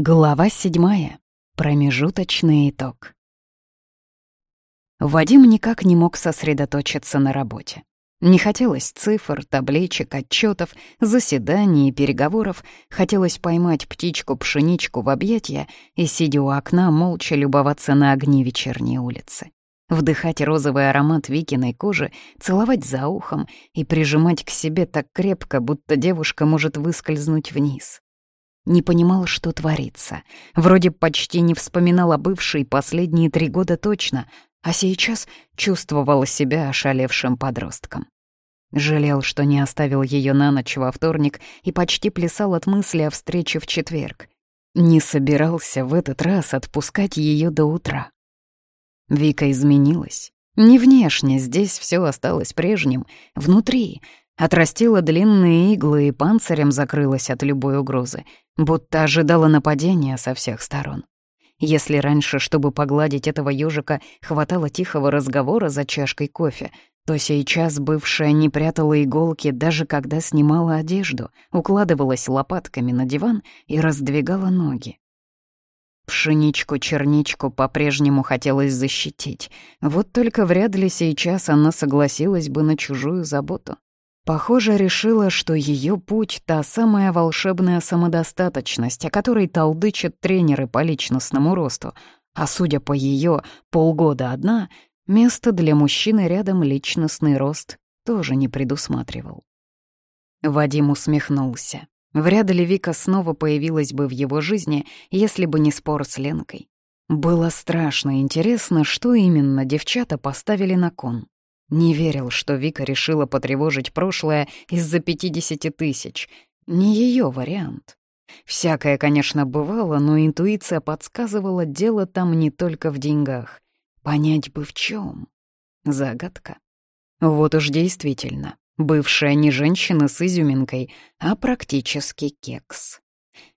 Глава седьмая. Промежуточный итог. Вадим никак не мог сосредоточиться на работе. Не хотелось цифр, табличек, отчетов, заседаний и переговоров. Хотелось поймать птичку-пшеничку в объятья и, сидя у окна, молча любоваться на огни вечерней улицы. Вдыхать розовый аромат Викиной кожи, целовать за ухом и прижимать к себе так крепко, будто девушка может выскользнуть вниз не понимал, что творится. Вроде почти не вспоминал о бывшей последние три года точно, а сейчас чувствовал себя ошалевшим подростком. Жалел, что не оставил ее на ночь во вторник и почти плясал от мысли о встрече в четверг. Не собирался в этот раз отпускать ее до утра. Вика изменилась. Не внешне, здесь все осталось прежним. Внутри Отрастила длинные иглы и панцирем закрылась от любой угрозы, будто ожидала нападения со всех сторон. Если раньше, чтобы погладить этого ежика, хватало тихого разговора за чашкой кофе, то сейчас бывшая не прятала иголки даже когда снимала одежду, укладывалась лопатками на диван и раздвигала ноги. Пшеничку-черничку по-прежнему хотелось защитить, вот только вряд ли сейчас она согласилась бы на чужую заботу. Похоже, решила, что ее путь — та самая волшебная самодостаточность, о которой толдычат тренеры по личностному росту, а судя по ее полгода одна, место для мужчины рядом личностный рост тоже не предусматривал. Вадим усмехнулся. Вряд ли Вика снова появилась бы в его жизни, если бы не спор с Ленкой. Было страшно интересно, что именно девчата поставили на кон. Не верил, что Вика решила потревожить прошлое из-за 50 тысяч. Не ее вариант. Всякое, конечно, бывало, но интуиция подсказывала, дело там не только в деньгах. Понять бы в чем. Загадка. Вот уж действительно, бывшая не женщина с изюминкой, а практически кекс.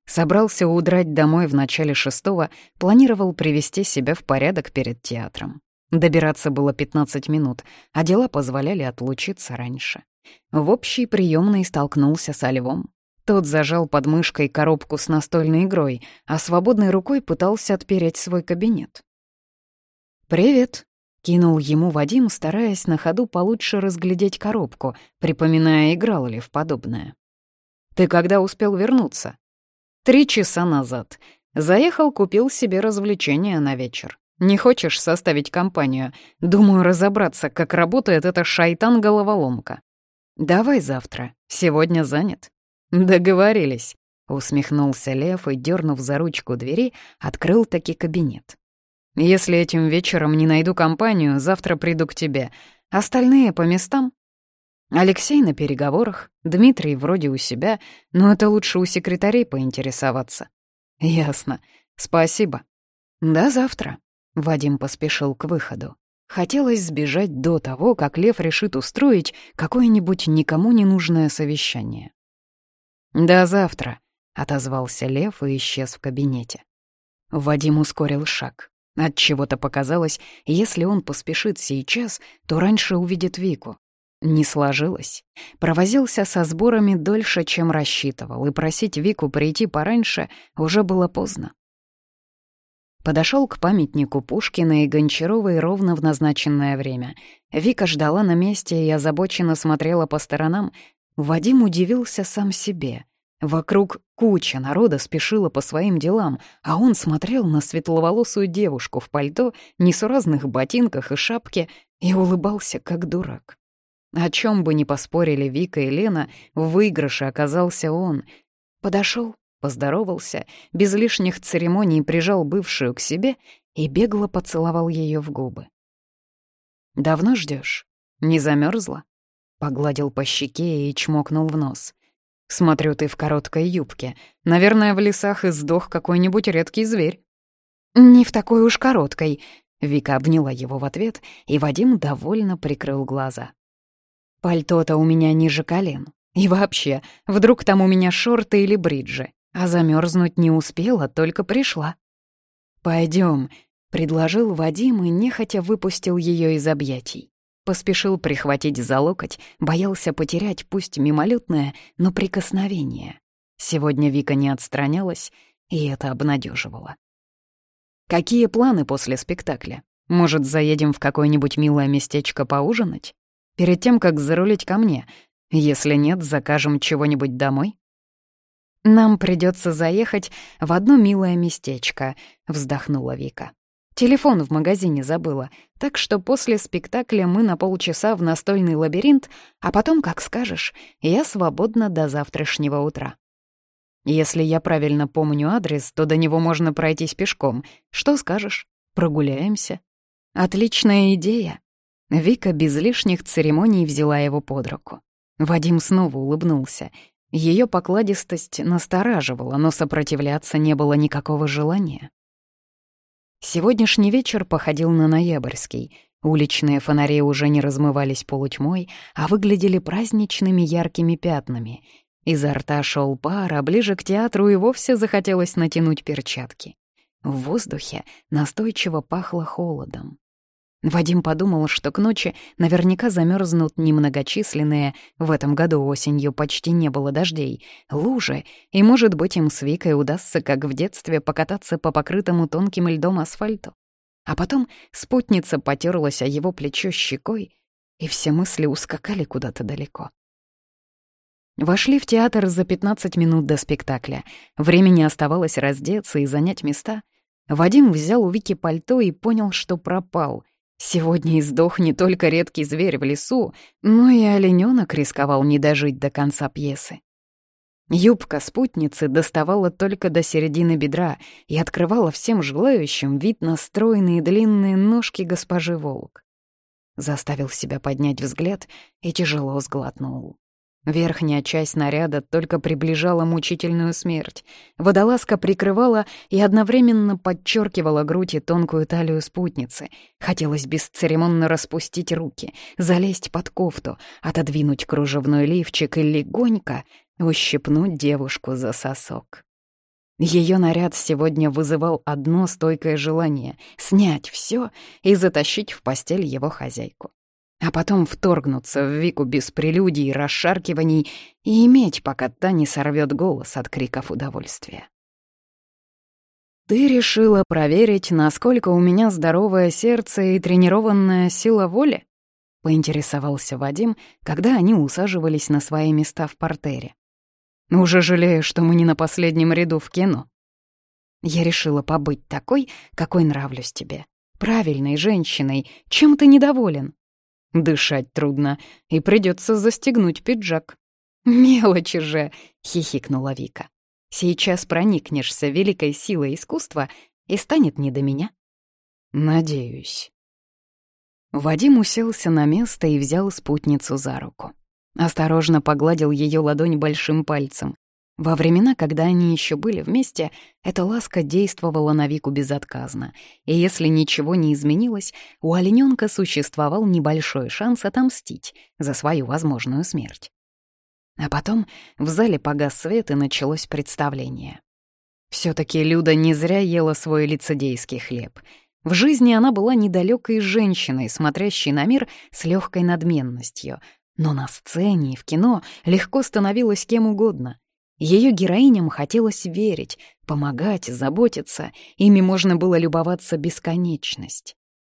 Собрался удрать домой в начале шестого, планировал привести себя в порядок перед театром. Добираться было 15 минут, а дела позволяли отлучиться раньше. В общей приемной столкнулся со львом. Тот зажал под мышкой коробку с настольной игрой, а свободной рукой пытался отпереть свой кабинет. «Привет», — кинул ему Вадим, стараясь на ходу получше разглядеть коробку, припоминая, играл ли в подобное. «Ты когда успел вернуться?» «Три часа назад. Заехал, купил себе развлечения на вечер. Не хочешь составить компанию? Думаю, разобраться, как работает эта шайтан-головоломка. Давай завтра. Сегодня занят. Договорились. Усмехнулся Лев и, дернув за ручку двери, открыл таки кабинет. «Если этим вечером не найду компанию, завтра приду к тебе. Остальные по местам?» Алексей на переговорах, Дмитрий вроде у себя, но это лучше у секретарей поинтересоваться. «Ясно. Спасибо. До завтра». Вадим поспешил к выходу. Хотелось сбежать до того, как Лев решит устроить какое-нибудь никому не нужное совещание. «До завтра», — отозвался Лев и исчез в кабинете. Вадим ускорил шаг. От чего то показалось, если он поспешит сейчас, то раньше увидит Вику. Не сложилось. Провозился со сборами дольше, чем рассчитывал, и просить Вику прийти пораньше уже было поздно. Подошел к памятнику Пушкина и Гончаровой ровно в назначенное время. Вика ждала на месте и озабоченно смотрела по сторонам. Вадим удивился сам себе. Вокруг куча народа спешила по своим делам, а он смотрел на светловолосую девушку в пальто, несуразных ботинках и шапке и улыбался, как дурак. О чем бы ни поспорили Вика и Лена, в выигрыше оказался он. Подошел, поздоровался, без лишних церемоний прижал бывшую к себе и бегло поцеловал ее в губы. «Давно ждешь? Не замерзла? Погладил по щеке и чмокнул в нос. «Смотрю, ты в короткой юбке. Наверное, в лесах и сдох какой-нибудь редкий зверь». «Не в такой уж короткой», — Вика обняла его в ответ, и Вадим довольно прикрыл глаза. «Пальто-то у меня ниже колен. И вообще, вдруг там у меня шорты или бриджи. А замерзнуть не успела, только пришла. Пойдем, предложил Вадим и нехотя выпустил ее из объятий. Поспешил прихватить за локоть, боялся потерять пусть мимолетное, но прикосновение. Сегодня Вика не отстранялась, и это обнадеживало. «Какие планы после спектакля? Может, заедем в какое-нибудь милое местечко поужинать? Перед тем, как зарулить ко мне. Если нет, закажем чего-нибудь домой?» «Нам придется заехать в одно милое местечко», — вздохнула Вика. Телефон в магазине забыла, так что после спектакля мы на полчаса в настольный лабиринт, а потом, как скажешь, я свободна до завтрашнего утра. Если я правильно помню адрес, то до него можно пройтись пешком. Что скажешь? Прогуляемся? Отличная идея. Вика без лишних церемоний взяла его под руку. Вадим снова улыбнулся. Ее покладистость настораживала, но сопротивляться не было никакого желания. Сегодняшний вечер походил на ноябрьский. Уличные фонари уже не размывались полутьмой, а выглядели праздничными яркими пятнами. Изо рта шел пар, а ближе к театру и вовсе захотелось натянуть перчатки. В воздухе настойчиво пахло холодом. Вадим подумал, что к ночи наверняка замерзнут немногочисленные, в этом году осенью почти не было дождей, лужи, и, может быть, им с Викой удастся, как в детстве, покататься по покрытому тонким льдом асфальту. А потом спутница потерлась о его плечо щекой, и все мысли ускакали куда-то далеко. Вошли в театр за 15 минут до спектакля. Времени оставалось раздеться и занять места. Вадим взял у Вики пальто и понял, что пропал — Сегодня издох не только редкий зверь в лесу, но и оленёнок рисковал не дожить до конца пьесы. Юбка спутницы доставала только до середины бедра и открывала всем желающим вид на стройные длинные ножки госпожи Волк. Заставил себя поднять взгляд и тяжело сглотнул. Верхняя часть наряда только приближала мучительную смерть. Водолазка прикрывала и одновременно подчеркивала грудь и тонкую талию спутницы. Хотелось бесцеремонно распустить руки, залезть под кофту, отодвинуть кружевной лифчик и легонько ущипнуть девушку за сосок. Ее наряд сегодня вызывал одно стойкое желание — снять все и затащить в постель его хозяйку а потом вторгнуться в Вику без прелюдий расшаркиваний и иметь, пока та не сорвет голос от криков удовольствия. «Ты решила проверить, насколько у меня здоровое сердце и тренированная сила воли?» — поинтересовался Вадим, когда они усаживались на свои места в портере. «Уже жалею, что мы не на последнем ряду в кино. Я решила побыть такой, какой нравлюсь тебе. Правильной женщиной. Чем ты недоволен?» Дышать трудно, и придется застегнуть пиджак. «Мелочи же!» — хихикнула Вика. «Сейчас проникнешься великой силой искусства, и станет не до меня». «Надеюсь». Вадим уселся на место и взял спутницу за руку. Осторожно погладил ее ладонь большим пальцем. Во времена, когда они еще были вместе, эта ласка действовала на Вику безотказно, и если ничего не изменилось, у олененка существовал небольшой шанс отомстить за свою возможную смерть. А потом в зале погас свет, и началось представление. все таки Люда не зря ела свой лицедейский хлеб. В жизни она была недалекой женщиной, смотрящей на мир с легкой надменностью, но на сцене и в кино легко становилась кем угодно — ее героиням хотелось верить, помогать, заботиться, ими можно было любоваться бесконечность.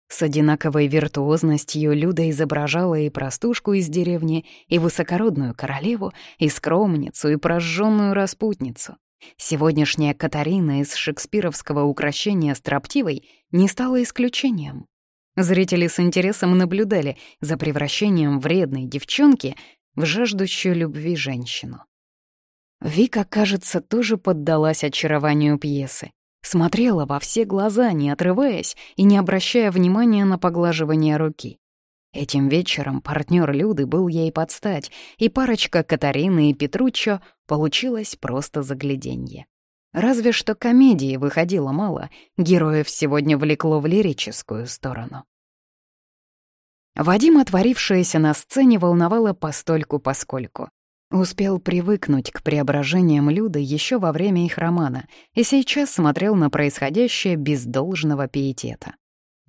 С одинаковой виртуозностью Люда изображала и простушку из деревни, и высокородную королеву, и скромницу, и прожженную распутницу. Сегодняшняя Катарина из шекспировского украшения строптивой не стала исключением. Зрители с интересом наблюдали за превращением вредной девчонки в жаждущую любви женщину. Вика, кажется, тоже поддалась очарованию пьесы. Смотрела во все глаза, не отрываясь и не обращая внимания на поглаживание руки. Этим вечером партнер Люды был ей под стать, и парочка Катарины и Петруччо получилась просто загляденье. Разве что комедии выходило мало, героев сегодня влекло в лирическую сторону. Вадим, отворившееся на сцене, волновало постольку-поскольку. Успел привыкнуть к преображениям Люды еще во время их романа и сейчас смотрел на происходящее без должного пиетета.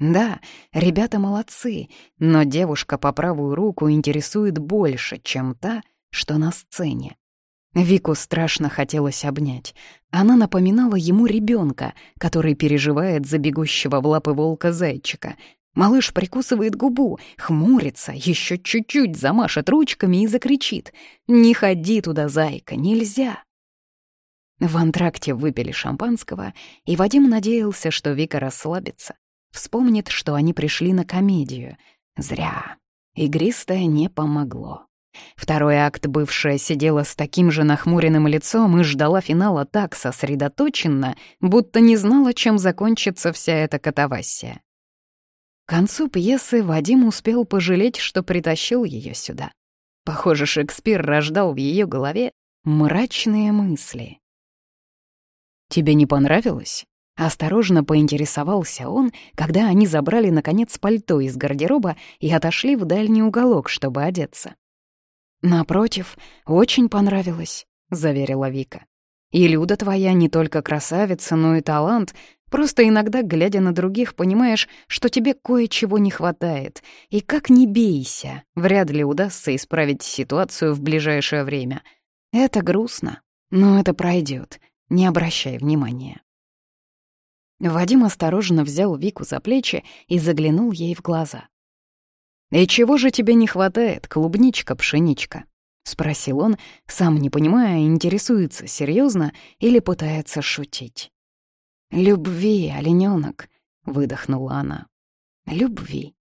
Да, ребята молодцы, но девушка по правую руку интересует больше, чем та, что на сцене. Вику страшно хотелось обнять. Она напоминала ему ребенка, который переживает за бегущего в лапы волка зайчика. Малыш прикусывает губу, хмурится, еще чуть-чуть замашет ручками и закричит. «Не ходи туда, зайка, нельзя!» В антракте выпили шампанского, и Вадим надеялся, что Вика расслабится. Вспомнит, что они пришли на комедию. Зря. Игристое не помогло. Второй акт бывшая сидела с таким же нахмуренным лицом и ждала финала так сосредоточенно, будто не знала, чем закончится вся эта катавасия. Концу пьесы Вадим успел пожалеть, что притащил ее сюда. Похоже, Шекспир рождал в ее голове мрачные мысли. «Тебе не понравилось?» Осторожно поинтересовался он, когда они забрали, наконец, пальто из гардероба и отошли в дальний уголок, чтобы одеться. «Напротив, очень понравилось», — заверила Вика. «И Люда твоя не только красавица, но и талант. Просто иногда, глядя на других, понимаешь, что тебе кое-чего не хватает. И как не бейся, вряд ли удастся исправить ситуацию в ближайшее время. Это грустно, но это пройдет. Не обращай внимания». Вадим осторожно взял Вику за плечи и заглянул ей в глаза. «И чего же тебе не хватает, клубничка-пшеничка?» — спросил он, сам не понимая, интересуется серьезно или пытается шутить. «Любви, оленёнок», — выдохнула она. «Любви.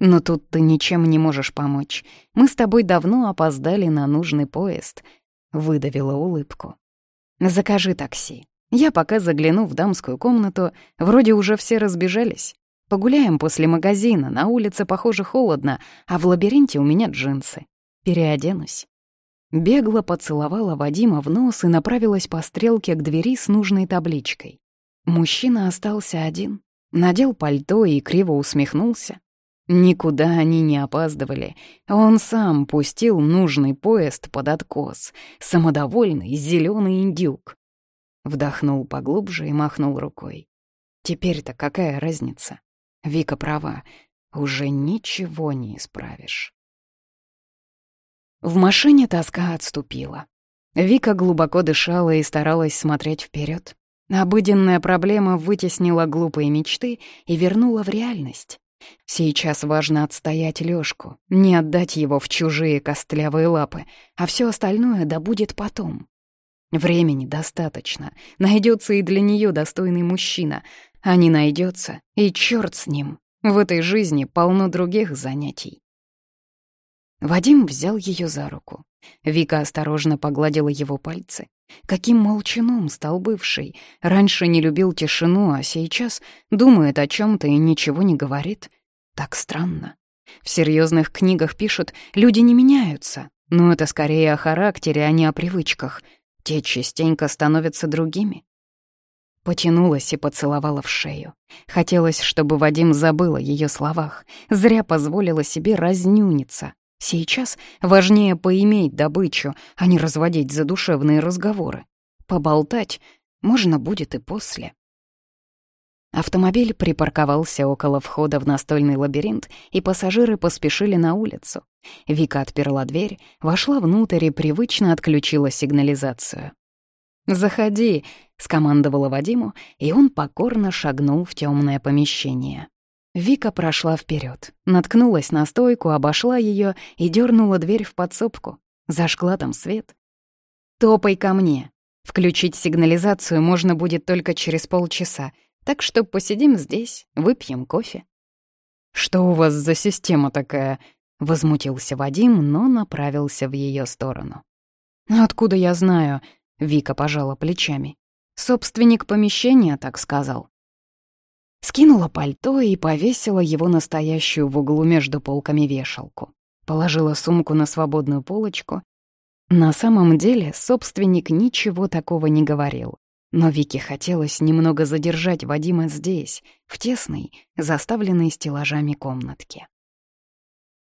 Но тут ты ничем не можешь помочь. Мы с тобой давно опоздали на нужный поезд», — выдавила улыбку. «Закажи такси. Я пока загляну в дамскую комнату, вроде уже все разбежались. Погуляем после магазина, на улице, похоже, холодно, а в лабиринте у меня джинсы. Переоденусь». Бегло поцеловала Вадима в нос и направилась по стрелке к двери с нужной табличкой. Мужчина остался один, надел пальто и криво усмехнулся. Никуда они не опаздывали. Он сам пустил нужный поезд под откос. Самодовольный зеленый индюк. Вдохнул поглубже и махнул рукой. Теперь-то какая разница? Вика права, уже ничего не исправишь. В машине тоска отступила. Вика глубоко дышала и старалась смотреть вперед. Обыденная проблема вытеснила глупые мечты и вернула в реальность. Сейчас важно отстоять Лёшку, не отдать его в чужие костлявые лапы, а все остальное да будет потом. Времени достаточно, найдется и для нее достойный мужчина, а не найдется, и черт с ним. В этой жизни полно других занятий. Вадим взял ее за руку. Вика осторожно погладила его пальцы. Каким молчаном стал бывший. Раньше не любил тишину, а сейчас думает о чем то и ничего не говорит. Так странно. В серьезных книгах пишут, люди не меняются. Но это скорее о характере, а не о привычках. Те частенько становятся другими. Потянулась и поцеловала в шею. Хотелось, чтобы Вадим забыл о ее словах. Зря позволила себе разнюниться. Сейчас важнее поиметь добычу, а не разводить задушевные разговоры. Поболтать можно будет и после. Автомобиль припарковался около входа в настольный лабиринт, и пассажиры поспешили на улицу. Вика отперла дверь, вошла внутрь и привычно отключила сигнализацию. «Заходи», — скомандовала Вадиму, и он покорно шагнул в темное помещение. Вика прошла вперед, наткнулась на стойку, обошла ее и дернула дверь в подсобку. Зажгла там свет. «Топай ко мне. Включить сигнализацию можно будет только через полчаса, так что посидим здесь, выпьем кофе». «Что у вас за система такая?» — возмутился Вадим, но направился в ее сторону. «Откуда я знаю?» Вика пожала плечами. Собственник помещения так сказал. Скинула пальто и повесила его настоящую в углу между полками вешалку. Положила сумку на свободную полочку. На самом деле собственник ничего такого не говорил. Но Вике хотелось немного задержать Вадима здесь, в тесной, заставленной стеллажами комнатке.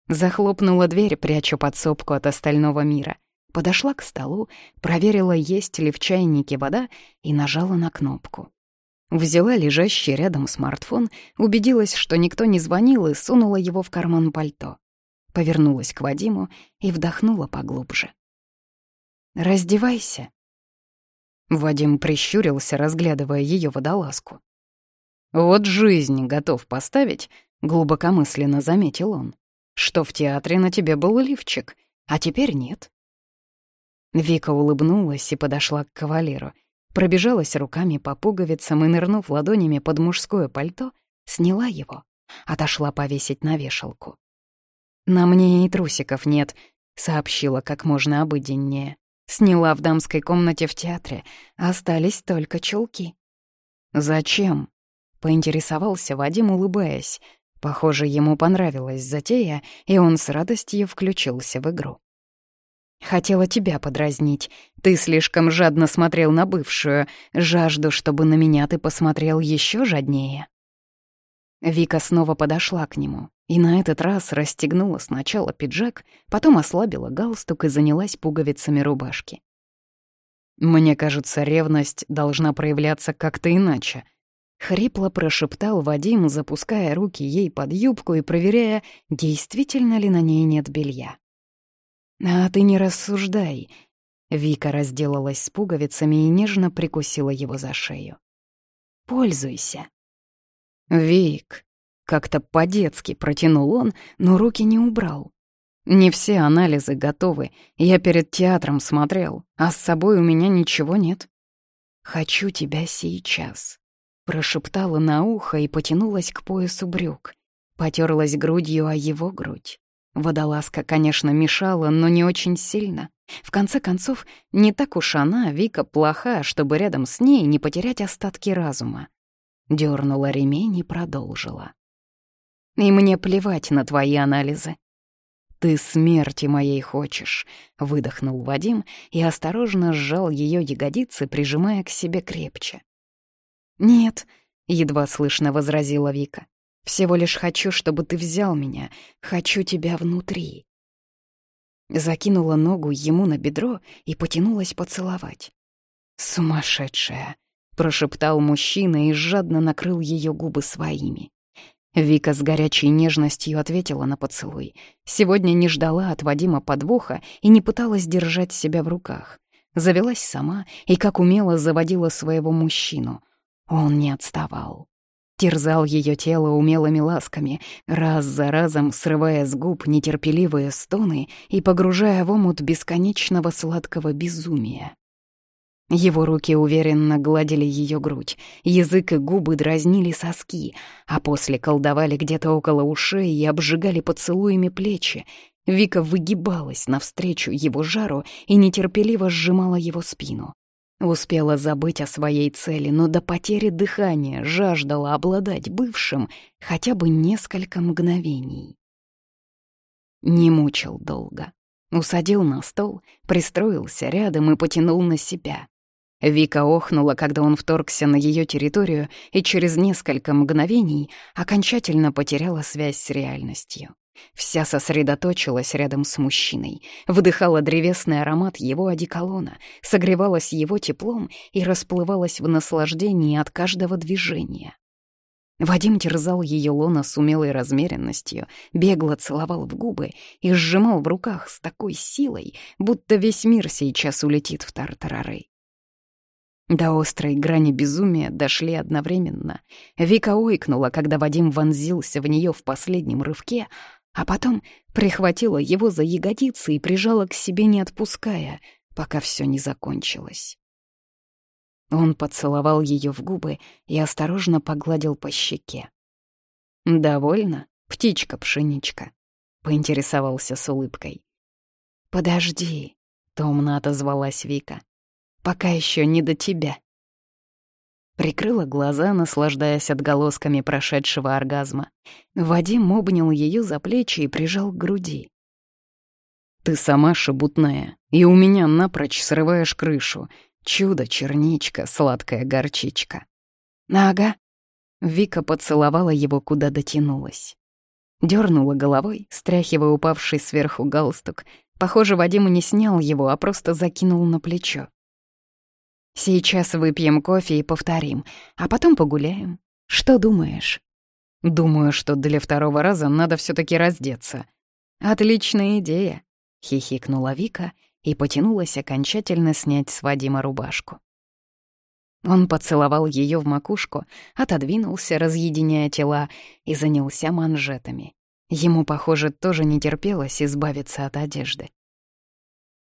Захлопнула дверь, пряча подсобку от остального мира — Подошла к столу, проверила, есть ли в чайнике вода, и нажала на кнопку. Взяла лежащий рядом смартфон, убедилась, что никто не звонил, и сунула его в карман пальто. Повернулась к Вадиму и вдохнула поглубже. Раздевайся». Вадим прищурился, разглядывая ее водолазку. «Вот жизнь готов поставить», — глубокомысленно заметил он, «что в театре на тебе был лифчик, а теперь нет». Вика улыбнулась и подошла к кавалеру, пробежалась руками по пуговицам и, нырнув ладонями под мужское пальто, сняла его, отошла повесить на вешалку. «На мне и трусиков нет», — сообщила как можно обыденнее. Сняла в дамской комнате в театре, остались только чулки. «Зачем?» — поинтересовался Вадим, улыбаясь. Похоже, ему понравилась затея, и он с радостью включился в игру. «Хотела тебя подразнить. Ты слишком жадно смотрел на бывшую. Жажду, чтобы на меня ты посмотрел еще жаднее». Вика снова подошла к нему и на этот раз расстегнула сначала пиджак, потом ослабила галстук и занялась пуговицами рубашки. «Мне кажется, ревность должна проявляться как-то иначе», — хрипло прошептал Вадим, запуская руки ей под юбку и проверяя, действительно ли на ней нет белья. «А ты не рассуждай», — Вика разделалась с пуговицами и нежно прикусила его за шею. «Пользуйся». «Вик», — как-то по-детски протянул он, но руки не убрал. «Не все анализы готовы. Я перед театром смотрел, а с собой у меня ничего нет». «Хочу тебя сейчас», — прошептала на ухо и потянулась к поясу брюк. Потерлась грудью о его грудь. Водолазка, конечно, мешала, но не очень сильно. В конце концов, не так уж она, Вика, плоха, чтобы рядом с ней не потерять остатки разума. Дёрнула ремень и продолжила. «И мне плевать на твои анализы. «Ты смерти моей хочешь», — выдохнул Вадим и осторожно сжал ее ягодицы, прижимая к себе крепче. «Нет», — едва слышно возразила Вика, «всего лишь хочу, чтобы ты взял меня, хочу тебя внутри». Закинула ногу ему на бедро и потянулась поцеловать. «Сумасшедшая!» прошептал мужчина и жадно накрыл ее губы своими. Вика с горячей нежностью ответила на поцелуй. Сегодня не ждала от Вадима подвоха и не пыталась держать себя в руках. Завелась сама и как умело заводила своего мужчину. Он не отставал. Терзал ее тело умелыми ласками, раз за разом срывая с губ нетерпеливые стоны и погружая в омут бесконечного сладкого безумия. Его руки уверенно гладили ее грудь, язык и губы дразнили соски, а после колдовали где-то около ушей и обжигали поцелуями плечи. Вика выгибалась навстречу его жару и нетерпеливо сжимала его спину. Успела забыть о своей цели, но до потери дыхания жаждала обладать бывшим хотя бы несколько мгновений. Не мучил долго. Усадил на стол, пристроился рядом и потянул на себя. Вика охнула, когда он вторгся на ее территорию и через несколько мгновений окончательно потеряла связь с реальностью. Вся сосредоточилась рядом с мужчиной, вдыхала древесный аромат его одеколона, согревалась его теплом и расплывалась в наслаждении от каждого движения. Вадим терзал ее лона с умелой размеренностью, бегло целовал в губы и сжимал в руках с такой силой, будто весь мир сейчас улетит в тартарары. До острой грани безумия дошли одновременно. Вика ойкнула, когда Вадим вонзился в нее в последнем рывке, а потом прихватила его за ягодицы и прижала к себе, не отпуская, пока все не закончилось. Он поцеловал ее в губы и осторожно погладил по щеке. «Довольно, птичка-пшеничка?» — поинтересовался с улыбкой. «Подожди», — томно отозвалась Вика пока еще не до тебя». Прикрыла глаза, наслаждаясь отголосками прошедшего оргазма. Вадим обнял ее за плечи и прижал к груди. «Ты сама шебутная, и у меня напрочь срываешь крышу. Чудо-черничка, сладкая горчичка». «Ага». Вика поцеловала его, куда дотянулась. Дернула головой, стряхивая упавший сверху галстук. Похоже, Вадим не снял его, а просто закинул на плечо. Сейчас выпьем кофе и повторим, а потом погуляем. Что думаешь? Думаю, что для второго раза надо все таки раздеться. Отличная идея, хихикнула Вика и потянулась окончательно снять с Вадима рубашку. Он поцеловал ее в макушку, отодвинулся, разъединяя тела, и занялся манжетами. Ему, похоже, тоже не терпелось избавиться от одежды.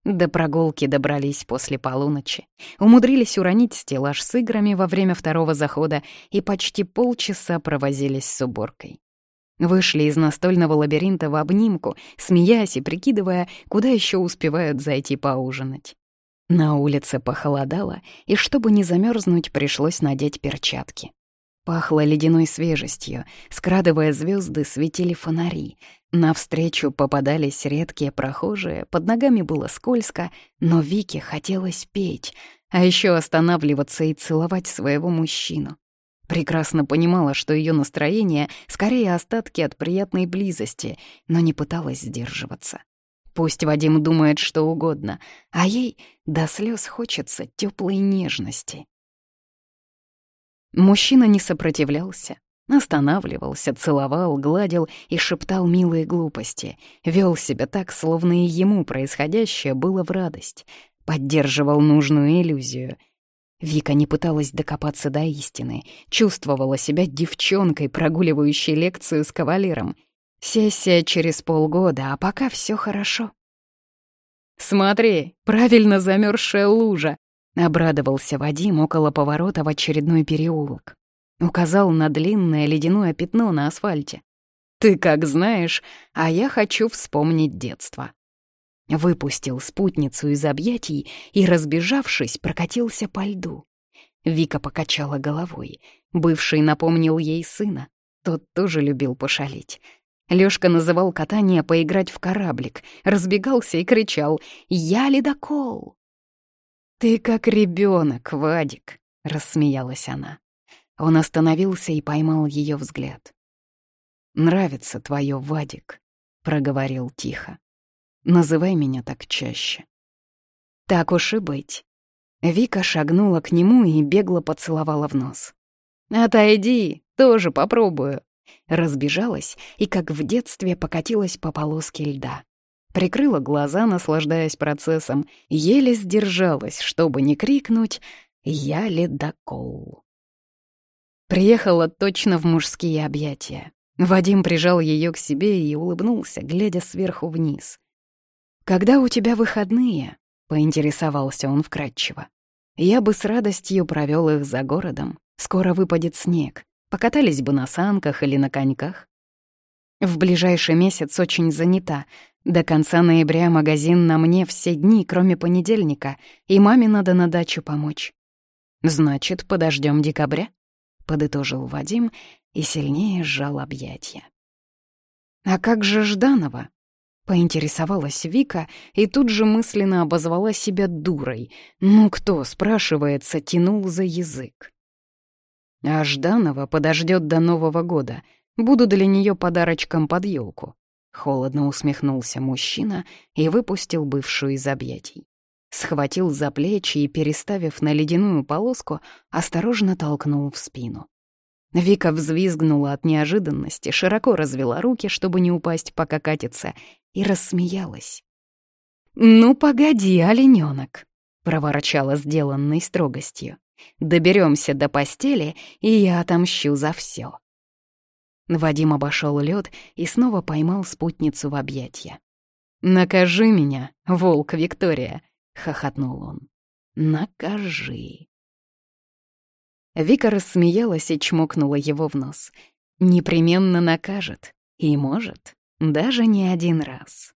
До прогулки добрались после полуночи, умудрились уронить стеллаж с играми во время второго захода и почти полчаса провозились с уборкой. Вышли из настольного лабиринта в обнимку, смеясь и прикидывая, куда еще успевают зайти поужинать. На улице похолодало, и чтобы не замерзнуть, пришлось надеть перчатки. Пахло ледяной свежестью, скрадывая звезды, светили фонари. Навстречу попадались редкие прохожие, под ногами было скользко, но Вике хотелось петь, а еще останавливаться и целовать своего мужчину. Прекрасно понимала, что ее настроение скорее остатки от приятной близости, но не пыталась сдерживаться. Пусть Вадим думает что угодно, а ей до слез хочется теплой нежности. Мужчина не сопротивлялся, останавливался, целовал, гладил и шептал милые глупости, вел себя так, словно и ему происходящее было в радость, поддерживал нужную иллюзию. Вика не пыталась докопаться до истины, чувствовала себя девчонкой, прогуливающей лекцию с кавалером, Сессия через полгода, а пока все хорошо. «Смотри, правильно замерзшая лужа!» — обрадовался Вадим около поворота в очередной переулок. Указал на длинное ледяное пятно на асфальте. «Ты как знаешь, а я хочу вспомнить детство». Выпустил спутницу из объятий и, разбежавшись, прокатился по льду. Вика покачала головой. Бывший напомнил ей сына. Тот тоже любил пошалить. Лёшка называл катание поиграть в кораблик, разбегался и кричал «Я ледокол!» «Ты как ребёнок, Вадик!» — рассмеялась она. Он остановился и поймал её взгляд. «Нравится твоё, Вадик», — проговорил тихо. «Называй меня так чаще». «Так уж и быть». Вика шагнула к нему и бегло поцеловала в нос. «Отойди, тоже попробую», Разбежалась и, как в детстве, покатилась по полоске льда. Прикрыла глаза, наслаждаясь процессом, еле сдержалась, чтобы не крикнуть «Я ледокол». Приехала точно в мужские объятия. Вадим прижал ее к себе и улыбнулся, глядя сверху вниз. «Когда у тебя выходные?» — поинтересовался он вкратчиво. «Я бы с радостью провел их за городом. Скоро выпадет снег. Покатались бы на санках или на коньках. В ближайший месяц очень занята. До конца ноября магазин на мне все дни, кроме понедельника, и маме надо на дачу помочь. Значит, подождем декабря, подытожил Вадим и сильнее сжал объятия. А как же Жданова? Поинтересовалась Вика и тут же мысленно обозвала себя дурой. Ну кто, спрашивается, тянул за язык? А Жданова подождет до Нового года. Буду для нее подарочком под елку. Холодно усмехнулся мужчина и выпустил бывшую из объятий. Схватил за плечи и, переставив на ледяную полоску, осторожно толкнул в спину. Вика взвизгнула от неожиданности, широко развела руки, чтобы не упасть, пока катится, и рассмеялась. «Ну, погоди, оленёнок», — проворчала сделанной строгостью. Доберемся до постели, и я отомщу за все. Вадим обошел лед и снова поймал спутницу в объятья. «Накажи меня, волк Виктория!» — хохотнул он. «Накажи!» Вика рассмеялась и чмокнула его в нос. «Непременно накажет. И может, даже не один раз».